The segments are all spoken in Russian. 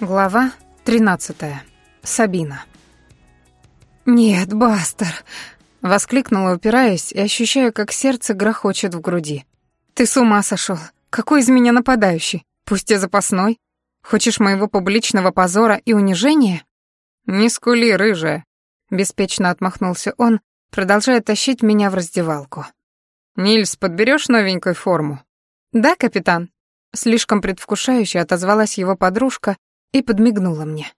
Глава 13. Сабина. «Нет, Бастер!» — воскликнула, упираясь, и ощущаю, как сердце грохочет в груди. «Ты с ума сошел! Какой из меня нападающий? Пусть и запасной. Хочешь моего публичного позора и унижения?» «Не скули, рыжая!» — беспечно отмахнулся он, продолжая тащить меня в раздевалку. «Нильс, подберешь новенькую форму?» «Да, капитан», — слишком предвкушающе отозвалась его подружка, и подмигнула мне.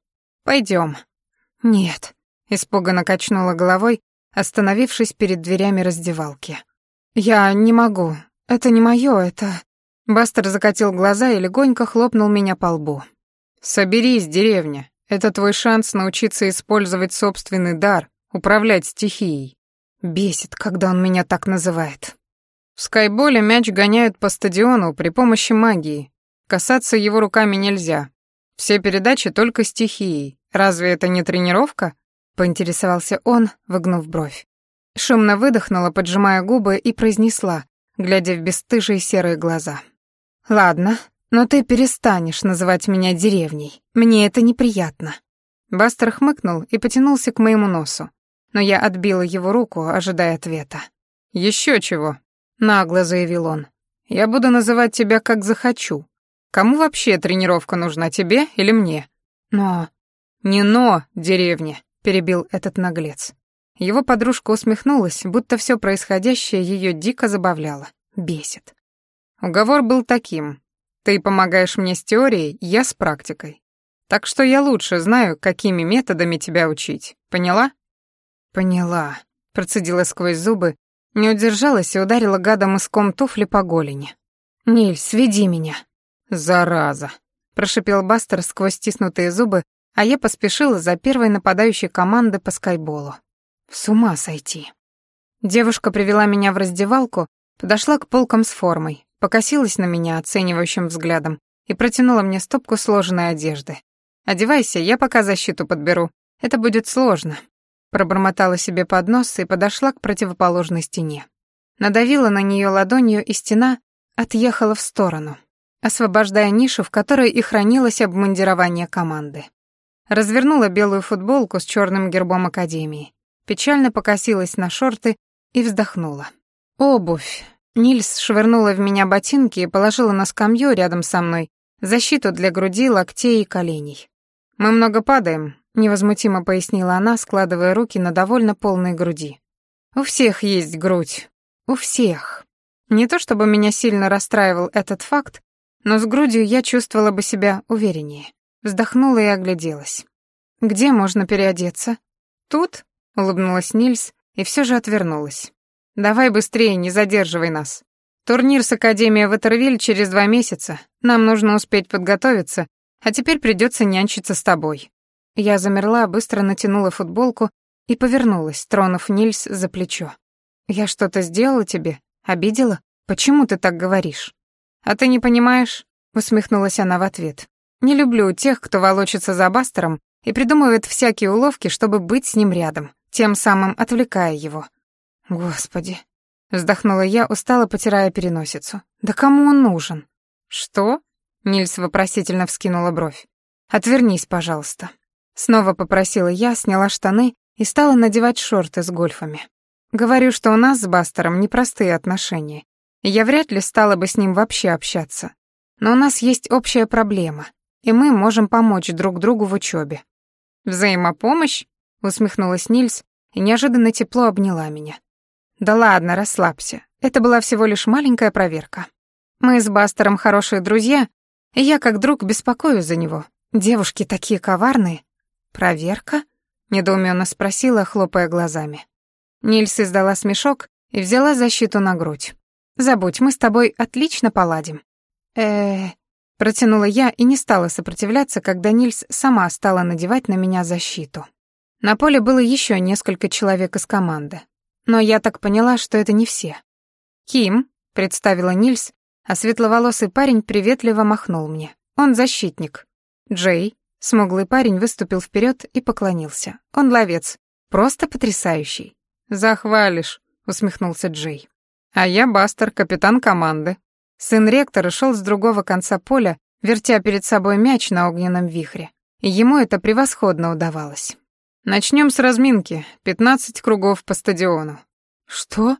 Пойдем. «Нет», — испуганно качнула головой, остановившись перед дверями раздевалки. «Я не могу. Это не моё, это...» Бастер закатил глаза и легонько хлопнул меня по лбу. «Соберись, деревня. Это твой шанс научиться использовать собственный дар, управлять стихией». Бесит, когда он меня так называет. В скайболе мяч гоняют по стадиону при помощи магии. Касаться его руками нельзя, все передачи только стихией. Разве это не тренировка? Поинтересовался он, выгнув бровь. Шумно выдохнула, поджимая губы, и произнесла, глядя в бесстыжие серые глаза. «Ладно, но ты перестанешь называть меня деревней. Мне это неприятно». Бастер хмыкнул и потянулся к моему носу, но я отбила его руку, ожидая ответа. «Еще чего», — нагло заявил он. «Я буду называть тебя как захочу, Кому вообще тренировка нужна, тебе или мне? Но... Не но, деревня, перебил этот наглец. Его подружка усмехнулась, будто все происходящее ее дико забавляло. Бесит. Уговор был таким. Ты помогаешь мне с теорией, я с практикой. Так что я лучше знаю, какими методами тебя учить. Поняла? Поняла. Процедила сквозь зубы, не удержалась и ударила гада мыском туфли по голени. «Ниль, сведи меня», «Зараза!» — прошипел Бастер сквозь стиснутые зубы, а я поспешила за первой нападающей команды по скайболу. С ума сойти. Девушка привела меня в раздевалку, подошла к полкам с формой, покосилась на меня оценивающим взглядом и протянула мне стопку сложенной одежды. «Одевайся, я пока защиту подберу. Это будет сложно». Пробормотала себе под нос и подошла к противоположной стене. Надавила на нее ладонью, и стена отъехала в сторону освобождая нишу, в которой и хранилось обмундирование команды. Развернула белую футболку с черным гербом Академии, печально покосилась на шорты и вздохнула. Обувь. Нильс швырнула в меня ботинки и положила на скамью рядом со мной защиту для груди, локтей и коленей. «Мы много падаем», — невозмутимо пояснила она, складывая руки на довольно полной груди. «У всех есть грудь. У всех». Не то чтобы меня сильно расстраивал этот факт, но с грудью я чувствовала бы себя увереннее. Вздохнула и огляделась. «Где можно переодеться?» «Тут?» — улыбнулась Нильс и все же отвернулась. «Давай быстрее, не задерживай нас. Турнир с Академией Ватервиль через два месяца. Нам нужно успеть подготовиться, а теперь придется нянчиться с тобой». Я замерла, быстро натянула футболку и повернулась, тронув Нильс за плечо. «Я что-то сделала тебе? Обидела? Почему ты так говоришь?» «А ты не понимаешь?» — усмехнулась она в ответ. «Не люблю тех, кто волочится за Бастером и придумывает всякие уловки, чтобы быть с ним рядом, тем самым отвлекая его». «Господи!» — вздохнула я, устало потирая переносицу. «Да кому он нужен?» «Что?» — Нильс вопросительно вскинула бровь. «Отвернись, пожалуйста». Снова попросила я, сняла штаны и стала надевать шорты с гольфами. Говорю, что у нас с Бастером непростые отношения, я вряд ли стала бы с ним вообще общаться. Но у нас есть общая проблема, и мы можем помочь друг другу в учебе. «Взаимопомощь?» — усмехнулась Нильс и неожиданно тепло обняла меня. «Да ладно, расслабься. Это была всего лишь маленькая проверка. Мы с Бастером хорошие друзья, и я как друг беспокою за него. Девушки такие коварные». «Проверка?» — недоуменно спросила, хлопая глазами. Нильс издала смешок и взяла защиту на грудь. Забудь, мы с тобой отлично поладим. Э, протянула я и не стала сопротивляться, когда Нильс сама стала надевать на меня защиту. На поле было еще несколько человек из команды, но я так поняла, что это не все. Ким представила Нильс, а светловолосый парень приветливо махнул мне. Он защитник. Джей, смуглый парень, выступил вперед и поклонился. Он ловец, просто потрясающий. Захвалишь, усмехнулся Джей. А я Бастер, капитан команды. Сын ректора шел с другого конца поля, вертя перед собой мяч на огненном вихре. И ему это превосходно удавалось. Начнем с разминки. Пятнадцать кругов по стадиону. Что?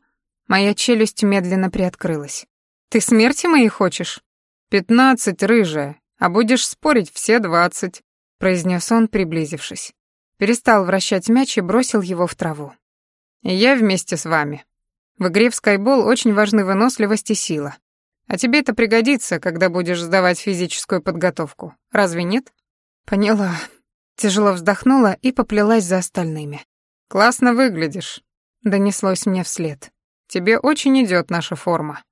Моя челюсть медленно приоткрылась. Ты смерти моей хочешь? Пятнадцать, рыжая, а будешь спорить все двадцать, произнес он, приблизившись. Перестал вращать мяч и бросил его в траву. И я вместе с вами. В игре в скайбол очень важны выносливость и сила. А тебе это пригодится, когда будешь сдавать физическую подготовку. Разве нет? Поняла. Тяжело вздохнула и поплелась за остальными. Классно выглядишь, донеслось мне вслед. Тебе очень идет наша форма.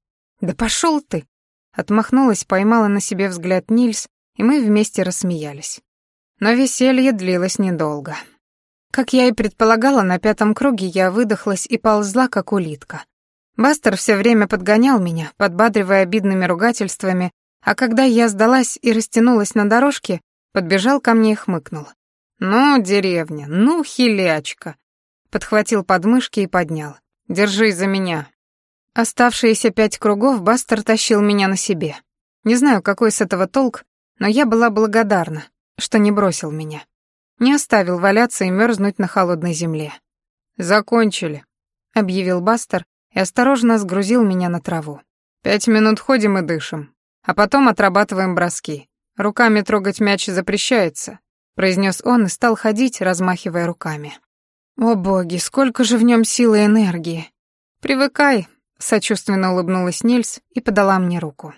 Да пошел ты. Отмахнулась, поймала на себе взгляд Нильс, и мы вместе рассмеялись. Но веселье длилось недолго. Как я и предполагала, на пятом круге я выдохлась и ползла, как улитка. Бастер все время подгонял меня, подбадривая обидными ругательствами, а когда я сдалась и растянулась на дорожке, подбежал ко мне и хмыкнул. «Ну, деревня, ну, хилячка!» Подхватил подмышки и поднял. «Держись за меня!» Оставшиеся пять кругов Бастер тащил меня на себе. Не знаю, какой с этого толк, но я была благодарна, что не бросил меня. Не оставил валяться и мерзнуть на холодной земле. «Закончили», — объявил Бастер и осторожно сгрузил меня на траву. «Пять минут ходим и дышим, а потом отрабатываем броски. Руками трогать мяч запрещается», — произнес он и стал ходить, размахивая руками. «О боги, сколько же в нем силы и энергии!» «Привыкай», — сочувственно улыбнулась Нильс и подала мне руку.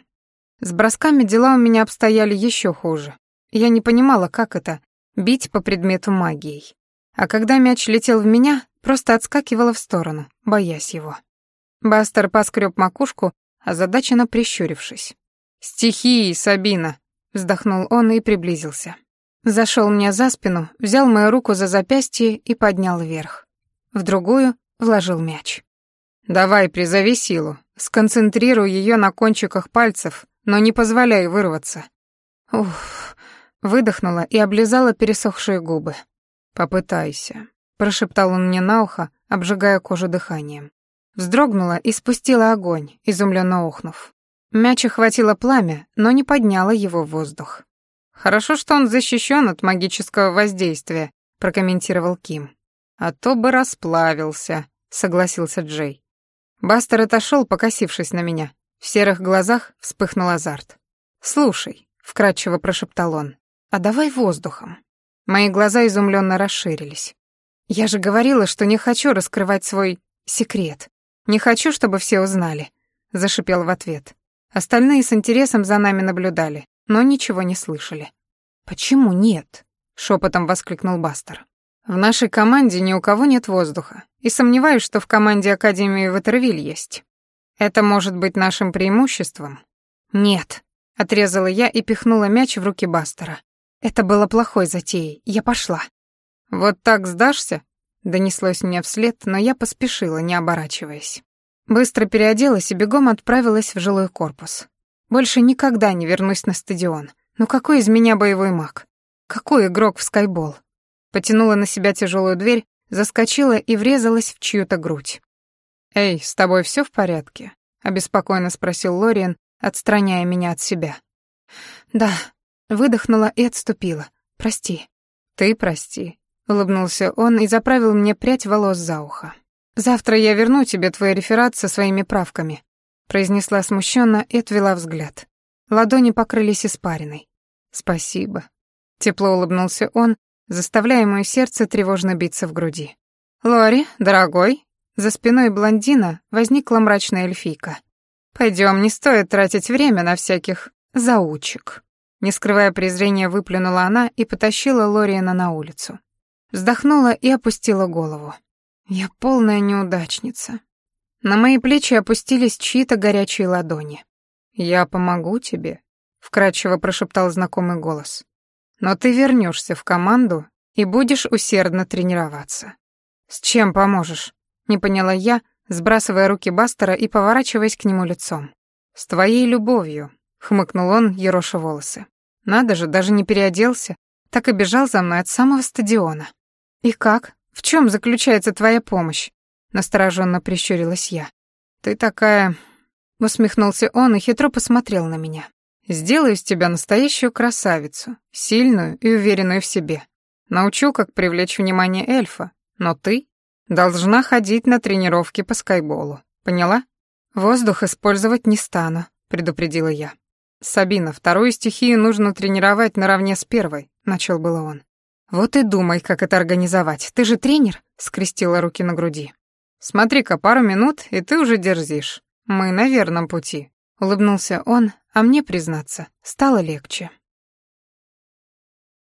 С бросками дела у меня обстояли еще хуже. Я не понимала, как это бить по предмету магией. А когда мяч летел в меня, просто отскакивала в сторону, боясь его. Бастер поскреб макушку, озадаченно прищурившись. «Стихии, Сабина!» — вздохнул он и приблизился. Зашел мне за спину, взял мою руку за запястье и поднял вверх. В другую вложил мяч. «Давай, призови силу. Сконцентрируй ее на кончиках пальцев, но не позволяй вырваться». Уф, Выдохнула и облизала пересохшие губы. «Попытайся», — прошептал он мне на ухо, обжигая кожу дыханием. Вздрогнула и спустила огонь, изумленно охнув. Мяча хватило пламя, но не подняло его в воздух. «Хорошо, что он защищен от магического воздействия», — прокомментировал Ким. «А то бы расплавился», — согласился Джей. Бастер отошел, покосившись на меня. В серых глазах вспыхнул азарт. «Слушай», — вкратчиво прошептал он, а давай воздухом. Мои глаза изумленно расширились. Я же говорила, что не хочу раскрывать свой секрет. Не хочу, чтобы все узнали, зашипел в ответ. Остальные с интересом за нами наблюдали, но ничего не слышали. Почему нет? шепотом воскликнул Бастер. В нашей команде ни у кого нет воздуха, и сомневаюсь, что в команде Академии Ватервиль есть. Это может быть нашим преимуществом? Нет, отрезала я и пихнула мяч в руки Бастера. Это было плохой затеей. Я пошла. Вот так сдашься? Донеслось мне вслед, но я поспешила, не оборачиваясь. Быстро переоделась и бегом отправилась в жилой корпус. Больше никогда не вернусь на стадион. Ну какой из меня боевой маг? Какой игрок в скайбол? Потянула на себя тяжелую дверь, заскочила и врезалась в чью-то грудь. «Эй, с тобой все в порядке?» — обеспокоенно спросил Лориан, отстраняя меня от себя. «Да», Выдохнула и отступила. «Прости». «Ты прости», — улыбнулся он и заправил мне прядь волос за ухо. «Завтра я верну тебе твой реферат со своими правками», — произнесла смущенно и отвела взгляд. Ладони покрылись испариной. «Спасибо». Тепло улыбнулся он, заставляя мое сердце тревожно биться в груди. «Лори, дорогой», за спиной блондина возникла мрачная эльфийка. «Пойдем, не стоит тратить время на всяких заучек». Не скрывая презрения, выплюнула она и потащила Лориана на улицу. Вздохнула и опустила голову. Я полная неудачница. На мои плечи опустились чьи-то горячие ладони. «Я помогу тебе», — вкрадчиво прошептал знакомый голос. «Но ты вернешься в команду и будешь усердно тренироваться». «С чем поможешь?» — не поняла я, сбрасывая руки Бастера и поворачиваясь к нему лицом. «С твоей любовью», — хмыкнул он, ероша волосы. Надо же, даже не переоделся, так и бежал за мной от самого стадиона. И как? В чем заключается твоя помощь? Настороженно прищурилась я. Ты такая... Усмехнулся он и хитро посмотрел на меня. Сделаю из тебя настоящую красавицу, сильную и уверенную в себе. Научу, как привлечь внимание эльфа, но ты должна ходить на тренировки по скайболу. Поняла? Воздух использовать не стану, предупредила я. Сабина, вторую стихию нужно тренировать наравне с первой, начал было он. Вот и думай, как это организовать. Ты же тренер, скрестила руки на груди. Смотри-ка, пару минут, и ты уже дерзишь. Мы на верном пути. Улыбнулся он, а мне, признаться, стало легче.